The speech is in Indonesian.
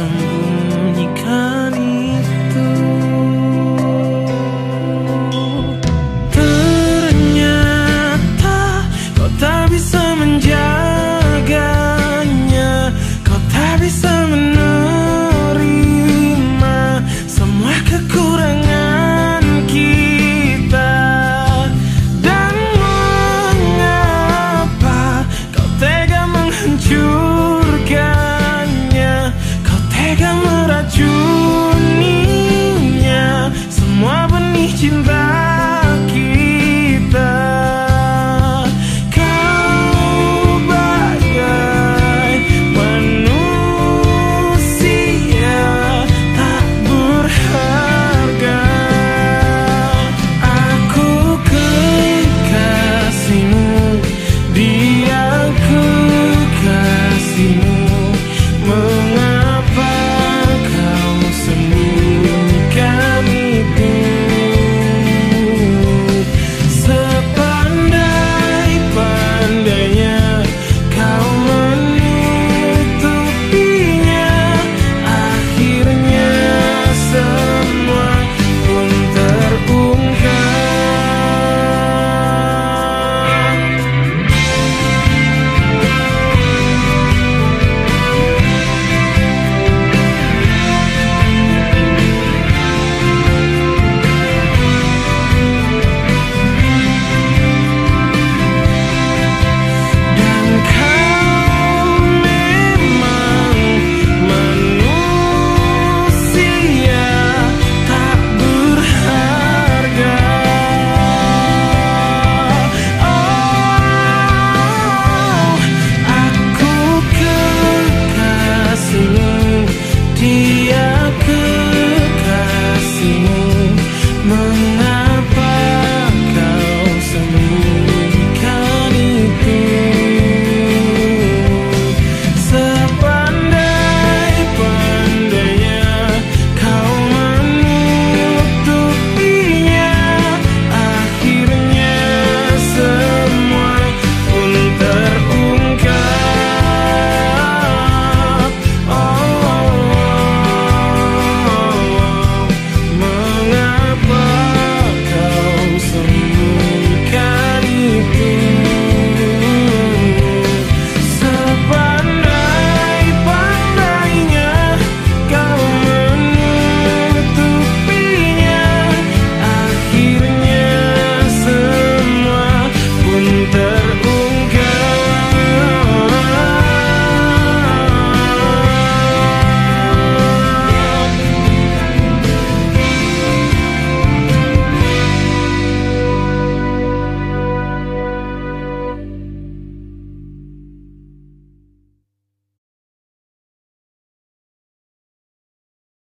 sembunyikan itu. Ternyata kau tak bisa menjaganya Kau tak bisa menerima semua kekurangan kita. Dan mengapa kau tega menghancur Chim